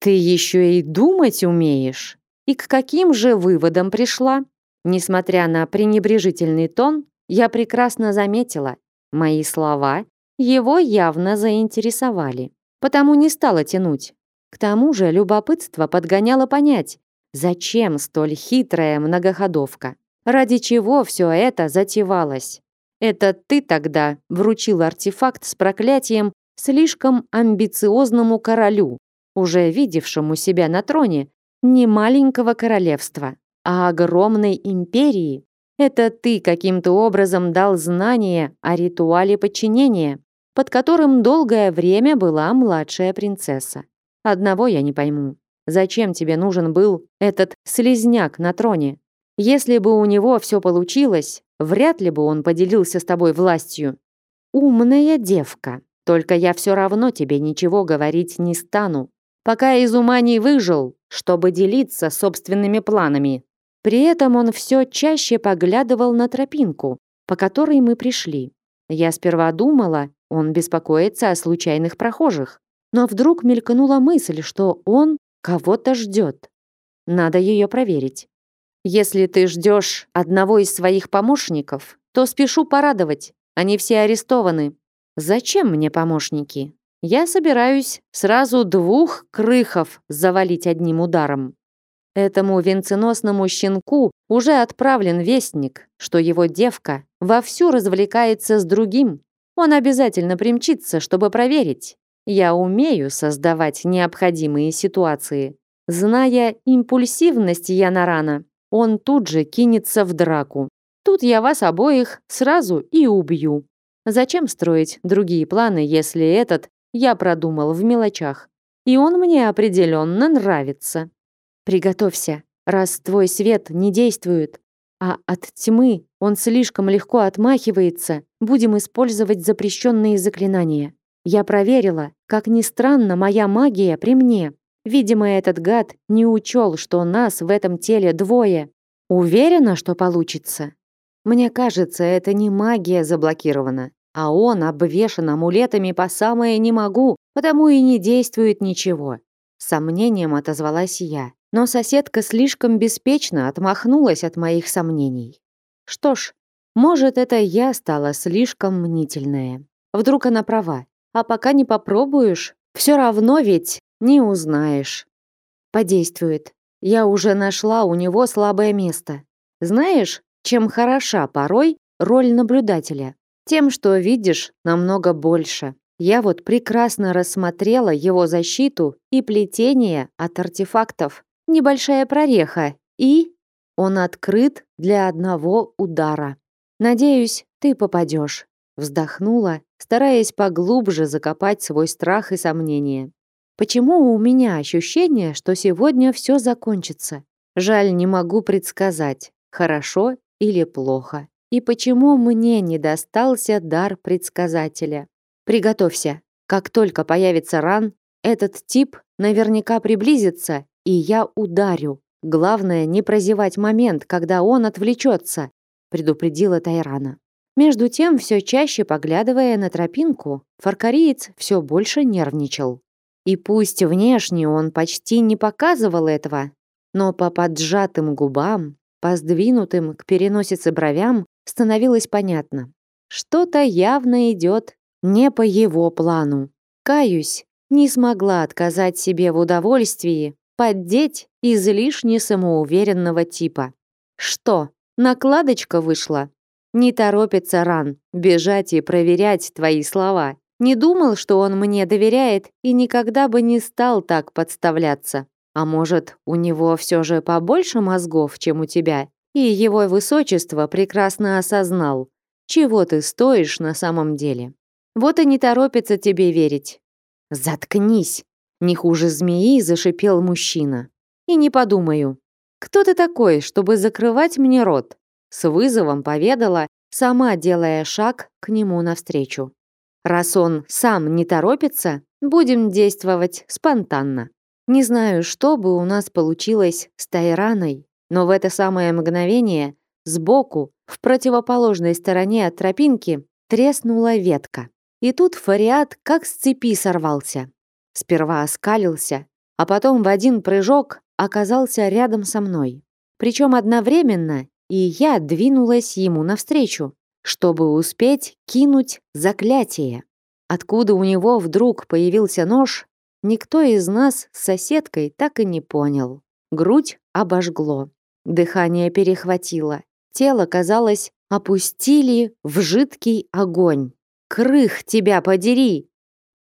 Ты еще и думать умеешь. И к каким же выводам пришла? Несмотря на пренебрежительный тон, я прекрасно заметила, мои слова его явно заинтересовали. Потому не стала тянуть. К тому же любопытство подгоняло понять, зачем столь хитрая многоходовка. Ради чего все это затевалось? Это ты тогда вручил артефакт с проклятием слишком амбициозному королю, уже видевшему себя на троне не маленького королевства, а огромной империи. Это ты каким-то образом дал знание о ритуале подчинения, под которым долгое время была младшая принцесса. Одного я не пойму. Зачем тебе нужен был этот слезняк на троне? Если бы у него все получилось, вряд ли бы он поделился с тобой властью. Умная девка. Только я все равно тебе ничего говорить не стану. Пока из ума не выжил, чтобы делиться собственными планами. При этом он все чаще поглядывал на тропинку, по которой мы пришли. Я сперва думала, он беспокоится о случайных прохожих. Но вдруг мелькнула мысль, что он кого-то ждет. Надо ее проверить. Если ты ждешь одного из своих помощников, то спешу порадовать. Они все арестованы. Зачем мне помощники? Я собираюсь сразу двух крыхов завалить одним ударом. Этому венценосному щенку уже отправлен вестник, что его девка вовсю развлекается с другим. Он обязательно примчится, чтобы проверить. Я умею создавать необходимые ситуации. Зная импульсивность Янарана, он тут же кинется в драку. Тут я вас обоих сразу и убью. Зачем строить другие планы, если этот я продумал в мелочах? И он мне определенно нравится. Приготовься, раз твой свет не действует, а от тьмы он слишком легко отмахивается, будем использовать запрещенные заклинания. Я проверила, как ни странно, моя магия при мне. Видимо, этот гад не учел, что нас в этом теле двое. Уверена, что получится? Мне кажется, это не магия заблокирована, а он обвешан амулетами по самое не могу, потому и не действует ничего. Сомнением отозвалась я, но соседка слишком беспечно отмахнулась от моих сомнений. Что ж, может, это я стала слишком мнительная. Вдруг она права. А пока не попробуешь, все равно ведь не узнаешь. Подействует. Я уже нашла у него слабое место. Знаешь, чем хороша порой роль наблюдателя? Тем, что видишь намного больше. Я вот прекрасно рассмотрела его защиту и плетение от артефактов. Небольшая прореха, и он открыт для одного удара. Надеюсь, ты попадешь. Вздохнула, стараясь поглубже закопать свой страх и сомнения. Почему у меня ощущение, что сегодня все закончится? Жаль, не могу предсказать, хорошо или плохо. И почему мне не достался дар предсказателя? Приготовься. Как только появится ран, этот тип наверняка приблизится, и я ударю. Главное не прозевать момент, когда он отвлечется, предупредила Тайрана. Между тем, все чаще поглядывая на тропинку, фаркариец все больше нервничал. И пусть внешне он почти не показывал этого, но по поджатым губам, по сдвинутым к переносице бровям становилось понятно. Что-то явно идет не по его плану. Каюсь, не смогла отказать себе в удовольствии поддеть излишне самоуверенного типа. Что, накладочка вышла? Не торопится Ран бежать и проверять твои слова. Не думал, что он мне доверяет и никогда бы не стал так подставляться. А может, у него все же побольше мозгов, чем у тебя, и его высочество прекрасно осознал, чего ты стоишь на самом деле. Вот и не торопится тебе верить. Заткнись, не хуже змеи зашипел мужчина. И не подумаю. Кто ты такой, чтобы закрывать мне рот? С вызовом поведала, сама делая шаг к нему навстречу. Раз он сам не торопится, будем действовать спонтанно. Не знаю, что бы у нас получилось с Тайраной, но в это самое мгновение сбоку, в противоположной стороне от тропинки, треснула ветка. И тут Фариат как с цепи сорвался. Сперва оскалился, а потом в один прыжок оказался рядом со мной. Причем одновременно и я двинулась ему навстречу, чтобы успеть кинуть заклятие. Откуда у него вдруг появился нож, никто из нас с соседкой так и не понял. Грудь обожгло, дыхание перехватило, тело, казалось, опустили в жидкий огонь. «Крых тебя подери!»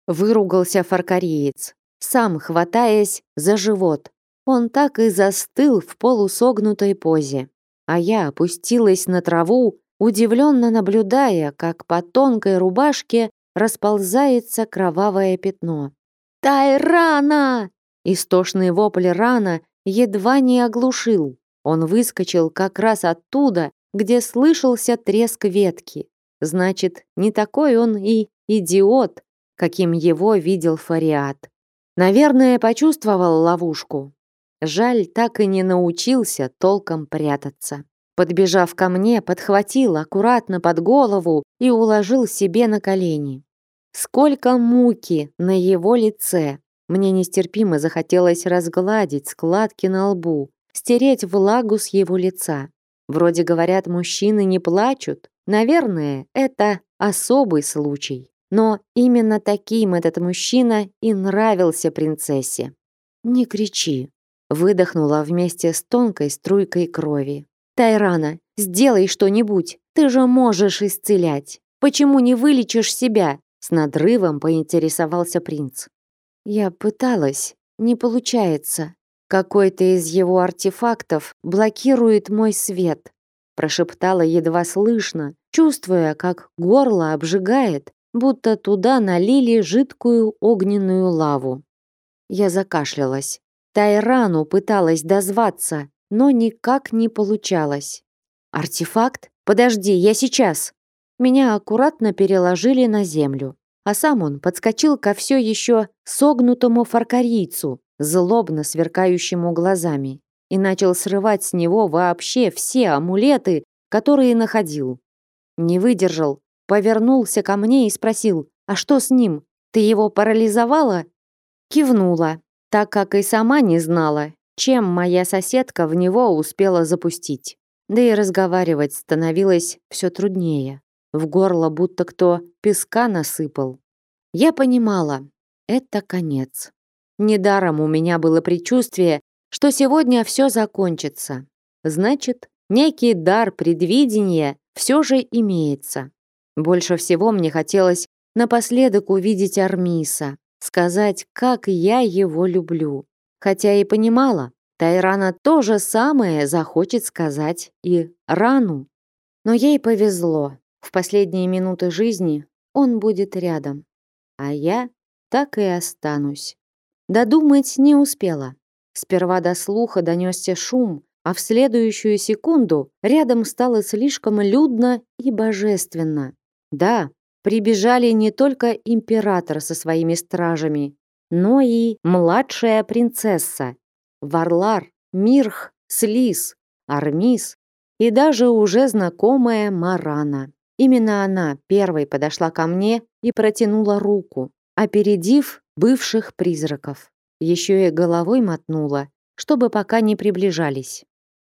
Выругался фаркариец, сам хватаясь за живот. Он так и застыл в полусогнутой позе. А я опустилась на траву, удивленно наблюдая, как по тонкой рубашке расползается кровавое пятно. «Тайрана!» Истошный вопль рана едва не оглушил. Он выскочил как раз оттуда, где слышался треск ветки. Значит, не такой он и идиот, каким его видел Фариат. Наверное, почувствовал ловушку. Жаль, так и не научился толком прятаться. Подбежав ко мне, подхватил аккуратно под голову и уложил себе на колени. Сколько муки на его лице! Мне нестерпимо захотелось разгладить складки на лбу, стереть влагу с его лица. Вроде говорят, мужчины не плачут. Наверное, это особый случай. Но именно таким этот мужчина и нравился принцессе. «Не кричи», — выдохнула вместе с тонкой струйкой крови. «Тайрана, сделай что-нибудь, ты же можешь исцелять. Почему не вылечишь себя?» С надрывом поинтересовался принц. «Я пыталась, не получается. Какой-то из его артефактов блокирует мой свет», прошептала едва слышно, чувствуя, как горло обжигает, будто туда налили жидкую огненную лаву. Я закашлялась. Тайрану пыталась дозваться, но никак не получалось. «Артефакт? Подожди, я сейчас!» Меня аккуратно переложили на землю, а сам он подскочил ко все еще согнутому фаркарийцу, злобно сверкающему глазами, и начал срывать с него вообще все амулеты, которые находил. Не выдержал, повернулся ко мне и спросил, «А что с ним? Ты его парализовала?» Кивнула, так как и сама не знала, чем моя соседка в него успела запустить. Да и разговаривать становилось все труднее. В горло будто кто песка насыпал. Я понимала, это конец. Недаром у меня было предчувствие, что сегодня все закончится. Значит, некий дар предвидения все же имеется. Больше всего мне хотелось напоследок увидеть Армиса, сказать, как я его люблю. Хотя и понимала, Тайрана то же самое захочет сказать и Рану. Но ей повезло. В последние минуты жизни он будет рядом. А я так и останусь. Додумать не успела. Сперва до слуха донесся шум, а в следующую секунду рядом стало слишком людно и божественно. Да, прибежали не только император со своими стражами, но и младшая принцесса, Варлар, Мирх, Слиз, Армис и даже уже знакомая Марана. Именно она первой подошла ко мне и протянула руку, опередив бывших призраков. Еще и головой мотнула, чтобы пока не приближались.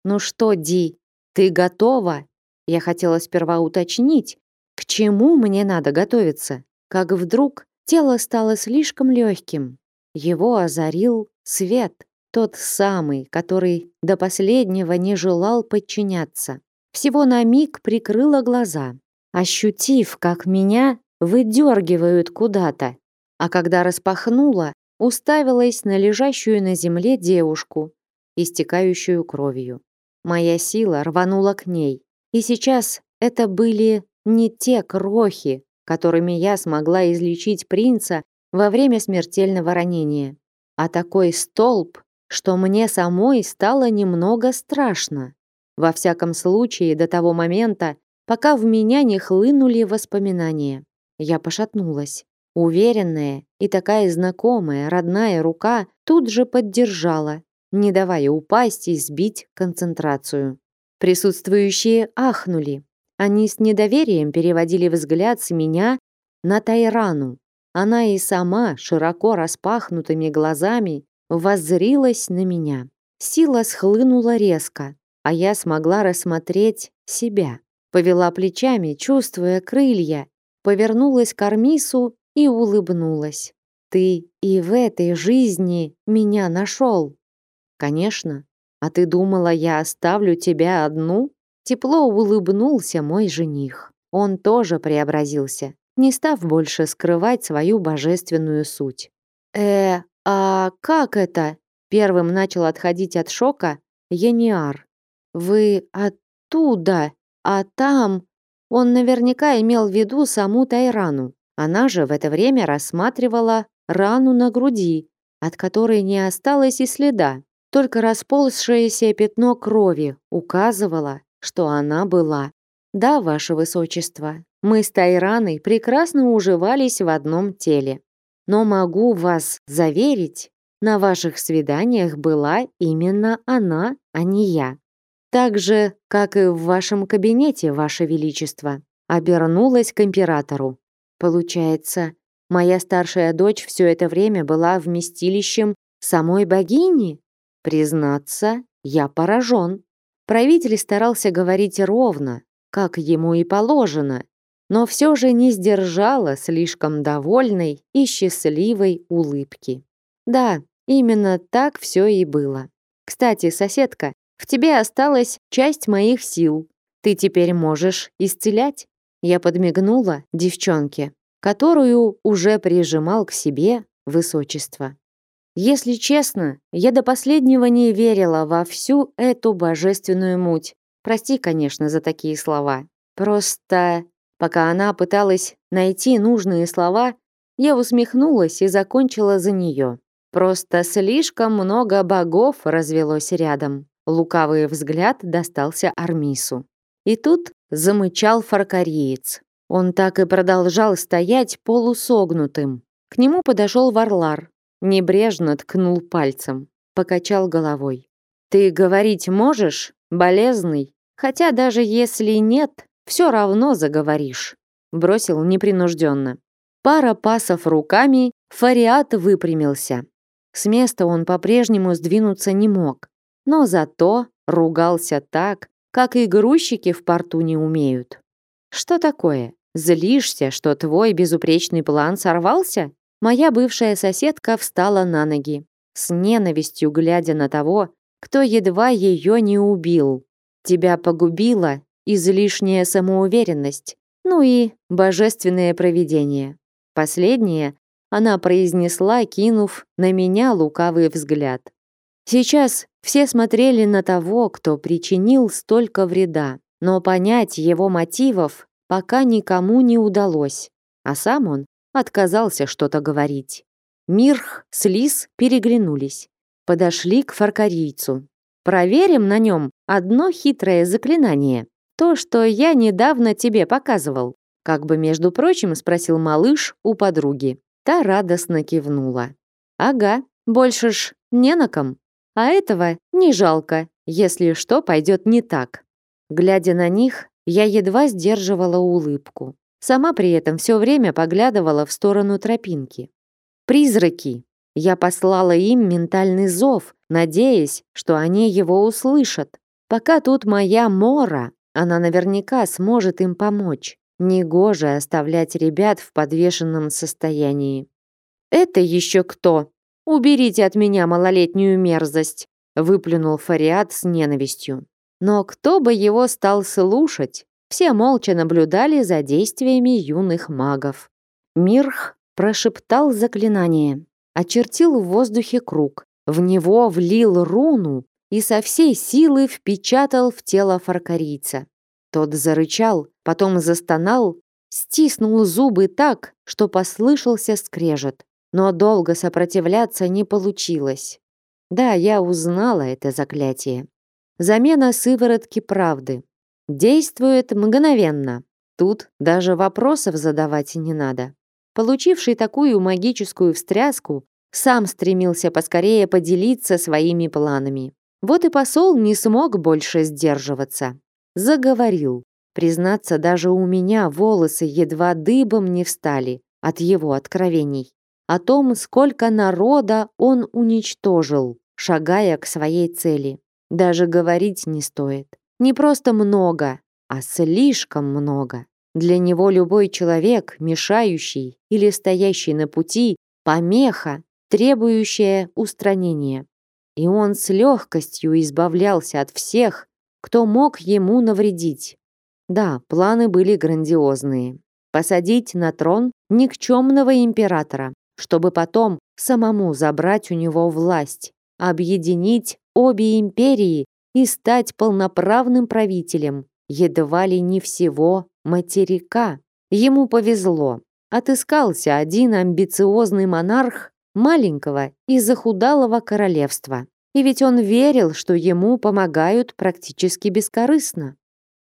«Ну что, Ди, ты готова?» Я хотела сперва уточнить, к чему мне надо готовиться, как вдруг тело стало слишком легким. Его озарил свет, тот самый, который до последнего не желал подчиняться. Всего на миг прикрыла глаза, ощутив, как меня выдергивают куда-то. А когда распахнула, уставилась на лежащую на земле девушку, истекающую кровью. Моя сила рванула к ней, и сейчас это были не те крохи, которыми я смогла излечить принца во время смертельного ранения, а такой столб, что мне самой стало немного страшно. Во всяком случае, до того момента, пока в меня не хлынули воспоминания. Я пошатнулась. Уверенная и такая знакомая, родная рука тут же поддержала, не давая упасть и сбить концентрацию. Присутствующие ахнули. Они с недоверием переводили взгляд с меня на Тайрану. Она и сама широко распахнутыми глазами воззрилась на меня. Сила схлынула резко, а я смогла рассмотреть себя. Повела плечами, чувствуя крылья, повернулась к Армису и улыбнулась. «Ты и в этой жизни меня нашел!» «Конечно. А ты думала, я оставлю тебя одну?» Тепло улыбнулся мой жених. Он тоже преобразился, не став больше скрывать свою божественную суть. «Э, а как это?» Первым начал отходить от шока Ениар. «Вы оттуда, а там...» Он наверняка имел в виду саму Тайрану. Она же в это время рассматривала рану на груди, от которой не осталось и следа. Только расползшееся пятно крови указывало, что она была. Да, ваше высочество, мы с Тайраной прекрасно уживались в одном теле. Но могу вас заверить, на ваших свиданиях была именно она, а не я. Так же, как и в вашем кабинете, ваше величество. Обернулась к императору. Получается, моя старшая дочь все это время была вместилищем самой богини? Признаться, я поражен. Правитель старался говорить ровно, как ему и положено, но все же не сдержала слишком довольной и счастливой улыбки. Да, именно так все и было. Кстати, соседка, в тебе осталась часть моих сил. Ты теперь можешь исцелять. Я подмигнула девчонке, которую уже прижимал к себе высочество. Если честно, я до последнего не верила во всю эту божественную муть. Прости, конечно, за такие слова. Просто, пока она пыталась найти нужные слова, я усмехнулась и закончила за нее. Просто слишком много богов развелось рядом. Лукавый взгляд достался Армису. И тут замычал фаркариец. Он так и продолжал стоять полусогнутым. К нему подошел Варлар, Небрежно ткнул пальцем, покачал головой. «Ты говорить можешь, болезный? Хотя даже если нет, все равно заговоришь», бросил непринужденно. Пара пасов руками, Фариат выпрямился. С места он по-прежнему сдвинуться не мог, но зато ругался так, как и грузчики в порту не умеют. «Что такое? Злишься, что твой безупречный план сорвался?» Моя бывшая соседка встала на ноги, с ненавистью глядя на того, кто едва ее не убил. Тебя погубила излишняя самоуверенность, ну и божественное провидение. Последнее она произнесла, кинув на меня лукавый взгляд. Сейчас все смотрели на того, кто причинил столько вреда, но понять его мотивов пока никому не удалось, а сам он отказался что-то говорить. Мирх с Лис переглянулись. Подошли к фаркарийцу. «Проверим на нем одно хитрое заклинание. То, что я недавно тебе показывал». Как бы, между прочим, спросил малыш у подруги. Та радостно кивнула. «Ага, больше ж не на ком. А этого не жалко, если что пойдет не так». Глядя на них, я едва сдерживала улыбку. Сама при этом все время поглядывала в сторону тропинки. Призраки. Я послала им ментальный зов, надеясь, что они его услышат. Пока тут моя Мора, она наверняка сможет им помочь. Негоже оставлять ребят в подвешенном состоянии. «Это еще кто? Уберите от меня малолетнюю мерзость!» выплюнул Фариат с ненавистью. Но кто бы его стал слушать? Все молча наблюдали за действиями юных магов. Мирх прошептал заклинание, очертил в воздухе круг, в него влил руну и со всей силы впечатал в тело фаркарийца. Тот зарычал, потом застонал, стиснул зубы так, что послышался скрежет. Но долго сопротивляться не получилось. Да, я узнала это заклятие. Замена сыворотки правды. Действует мгновенно. Тут даже вопросов задавать не надо. Получивший такую магическую встряску, сам стремился поскорее поделиться своими планами. Вот и посол не смог больше сдерживаться. Заговорил. Признаться, даже у меня волосы едва дыбом не встали от его откровений. О том, сколько народа он уничтожил, шагая к своей цели. Даже говорить не стоит. Не просто много, а слишком много. Для него любой человек, мешающий или стоящий на пути, помеха, требующая устранения. И он с легкостью избавлялся от всех, кто мог ему навредить. Да, планы были грандиозные. Посадить на трон никчемного императора, чтобы потом самому забрать у него власть, объединить обе империи и стать полноправным правителем, едва ли не всего материка. Ему повезло. Отыскался один амбициозный монарх маленького и захудалого королевства. И ведь он верил, что ему помогают практически бескорыстно.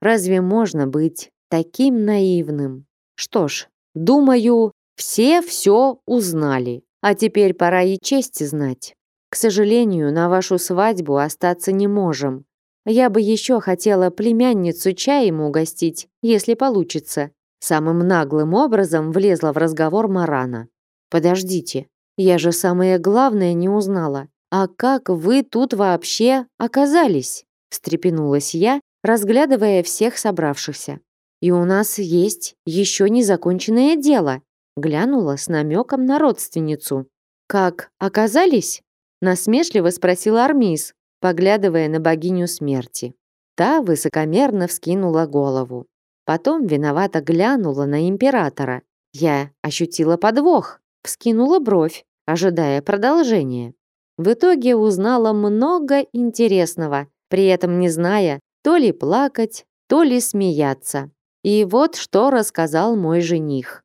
Разве можно быть таким наивным? Что ж, думаю, все все узнали, а теперь пора и честь знать. К сожалению, на вашу свадьбу остаться не можем. Я бы еще хотела племянницу чаем угостить, если получится. Самым наглым образом влезла в разговор Марана. Подождите, я же самое главное не узнала. А как вы тут вообще оказались? встрепенулась я, разглядывая всех собравшихся. И у нас есть еще незаконченное дело, глянула с намеком на родственницу. Как оказались? насмешливо спросила Армис, поглядывая на богиню смерти. Та высокомерно вскинула голову. Потом виновато глянула на императора. Я ощутила подвох, вскинула бровь, ожидая продолжения. В итоге узнала много интересного, при этом не зная, то ли плакать, то ли смеяться. И вот что рассказал мой жених.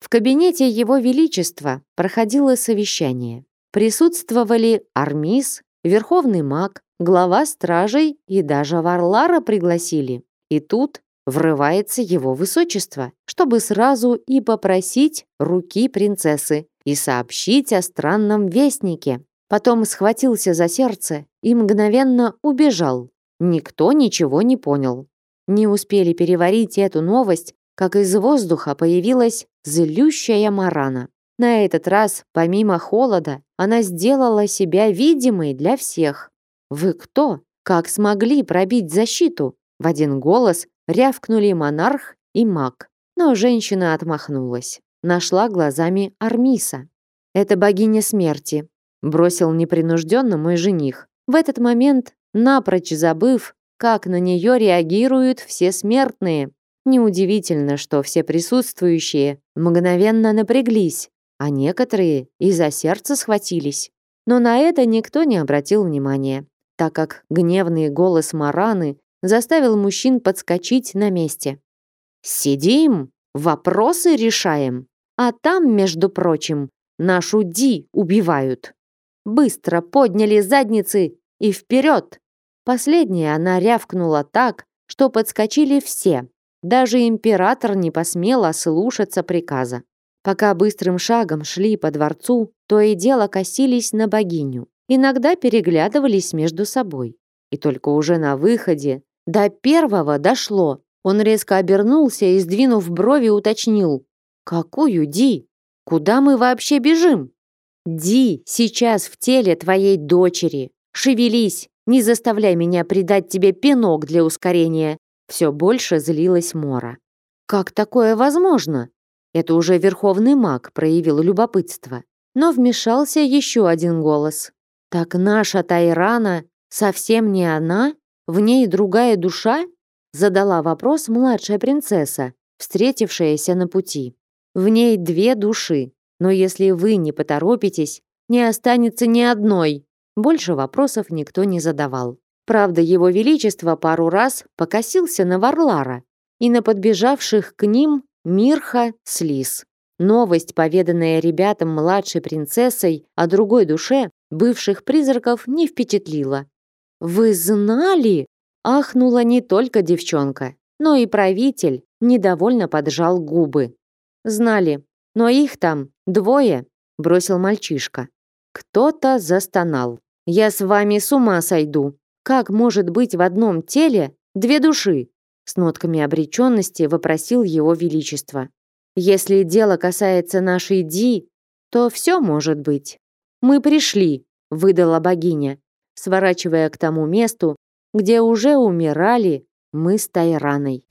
В кабинете Его Величества проходило совещание. Присутствовали Армис, Верховный маг, глава стражей и даже Варлара пригласили. И тут врывается его высочество, чтобы сразу и попросить руки принцессы и сообщить о странном вестнике. Потом схватился за сердце и мгновенно убежал. Никто ничего не понял. Не успели переварить эту новость, как из воздуха появилась злющая Марана. На этот раз, помимо холода, она сделала себя видимой для всех. «Вы кто? Как смогли пробить защиту?» В один голос рявкнули монарх и маг. Но женщина отмахнулась. Нашла глазами Армиса. «Это богиня смерти», бросил непринужденно мой жених. В этот момент, напрочь забыв, как на нее реагируют все смертные. Неудивительно, что все присутствующие мгновенно напряглись, а некоторые и за сердце схватились. Но на это никто не обратил внимания, так как гневный голос Мараны заставил мужчин подскочить на месте. «Сидим, вопросы решаем, а там, между прочим, нашу Ди убивают. Быстро подняли задницы и вперед!» Последняя она рявкнула так, что подскочили все. Даже император не посмел ослушаться приказа. Пока быстрым шагом шли по дворцу, то и дело косились на богиню. Иногда переглядывались между собой. И только уже на выходе до первого дошло. Он резко обернулся и, сдвинув брови, уточнил. «Какую, Ди? Куда мы вообще бежим?» «Ди, сейчас в теле твоей дочери. Шевелись, не заставляй меня придать тебе пинок для ускорения!» Все больше злилась Мора. «Как такое возможно?» Это уже верховный маг проявил любопытство. Но вмешался еще один голос. «Так наша Тайрана совсем не она? В ней другая душа?» Задала вопрос младшая принцесса, встретившаяся на пути. «В ней две души, но если вы не поторопитесь, не останется ни одной!» Больше вопросов никто не задавал. Правда, его величество пару раз покосился на Варлара и на подбежавших к ним Мирха Слиз. Новость, поведанная ребятам младшей принцессой о другой душе, бывших призраков не впечатлила. «Вы знали?» – ахнула не только девчонка, но и правитель недовольно поджал губы. «Знали, но их там двое», – бросил мальчишка. Кто-то застонал. Я с вами с ума сойду. Как может быть в одном теле две души? С нотками обреченности вопросил его величество. Если дело касается нашей Ди, то все может быть. Мы пришли, выдала богиня, сворачивая к тому месту, где уже умирали мы с Тайраной.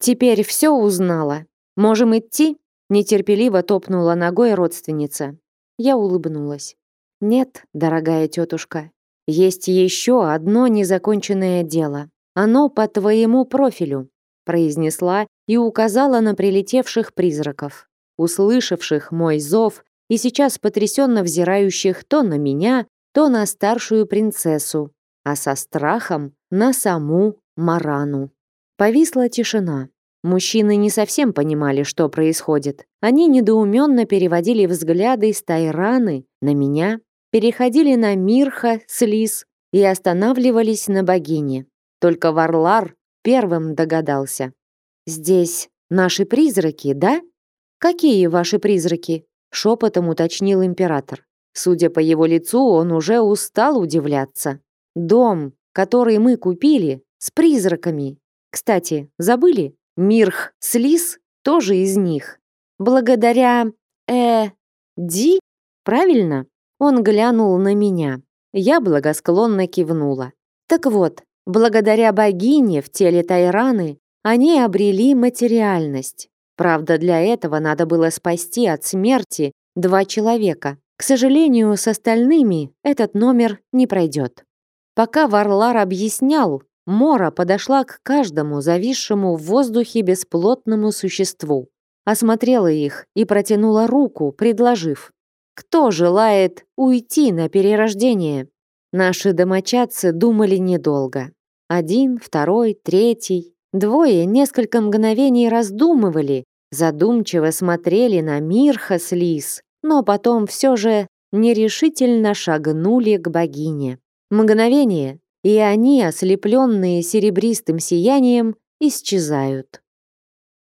Теперь все узнала. Можем идти? Нетерпеливо топнула ногой родственница. Я улыбнулась. Нет, дорогая тетушка, есть еще одно незаконченное дело. Оно по твоему профилю, произнесла и указала на прилетевших призраков, услышавших мой зов и сейчас потрясенно взирающих то на меня, то на старшую принцессу, а со страхом на саму Марану. Повисла тишина. Мужчины не совсем понимали, что происходит. Они недоуменно переводили взгляды с Тайраны на меня, переходили на Мирха с Лис и останавливались на богине. Только Варлар первым догадался. «Здесь наши призраки, да?» «Какие ваши призраки?» — шепотом уточнил император. Судя по его лицу, он уже устал удивляться. «Дом, который мы купили, с призраками, кстати, забыли? Мирх Слиз тоже из них. Благодаря... э... Ди? Правильно? Он глянул на меня. Я благосклонно кивнула. Так вот, благодаря богине в теле Тайраны они обрели материальность. Правда, для этого надо было спасти от смерти два человека. К сожалению, с остальными этот номер не пройдет. Пока Варлар объяснял, Мора подошла к каждому зависшему в воздухе бесплотному существу, осмотрела их и протянула руку, предложив «Кто желает уйти на перерождение?» Наши домочадцы думали недолго. Один, второй, третий. Двое несколько мгновений раздумывали, задумчиво смотрели на Мирха с Лис, но потом все же нерешительно шагнули к богине. Мгновение, и они, ослепленные серебристым сиянием, исчезают.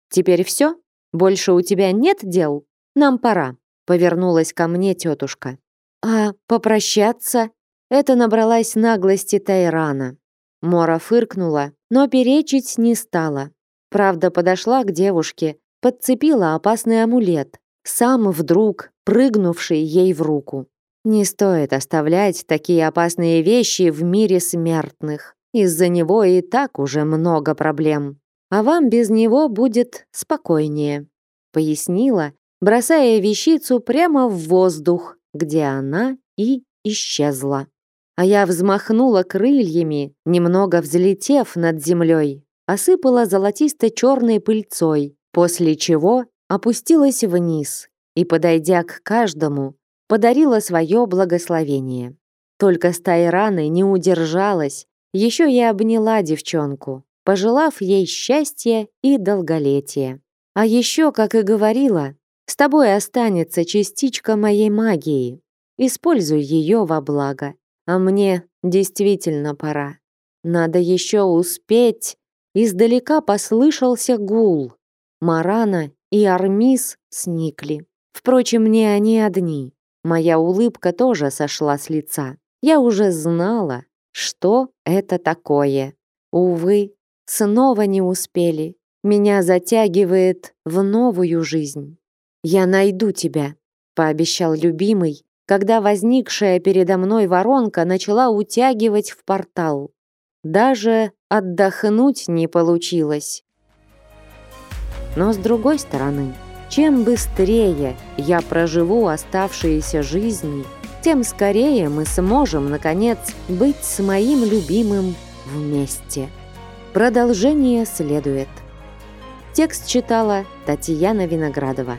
«Теперь все? Больше у тебя нет дел? Нам пора», — повернулась ко мне тетушка. «А попрощаться?» Это набралась наглости Тайрана. Мора фыркнула, но перечить не стала. Правда, подошла к девушке, подцепила опасный амулет, сам вдруг прыгнувший ей в руку. Не стоит оставлять такие опасные вещи в мире смертных. Из-за него и так уже много проблем. А вам без него будет спокойнее, пояснила, бросая вещицу прямо в воздух, где она и исчезла. А я взмахнула крыльями, немного взлетев над землей, осыпала золотисто-черной пыльцой, после чего опустилась вниз и, подойдя к каждому, подарила свое благословение. Только с Тайраной не удержалась, еще и обняла девчонку, пожелав ей счастья и долголетия. А еще, как и говорила, с тобой останется частичка моей магии. Используй ее во благо. А мне действительно пора. Надо еще успеть. Издалека послышался гул. Марана и Армис сникли. Впрочем, не они одни. Моя улыбка тоже сошла с лица. Я уже знала, что это такое. Увы, снова не успели. Меня затягивает в новую жизнь. Я найду тебя, пообещал любимый, когда возникшая передо мной воронка начала утягивать в портал. Даже отдохнуть не получилось. Но с другой стороны, чем быстрее я проживу оставшиеся жизни, тем скорее мы сможем, наконец, быть с моим любимым вместе. Продолжение следует. Текст читала Татьяна Виноградова.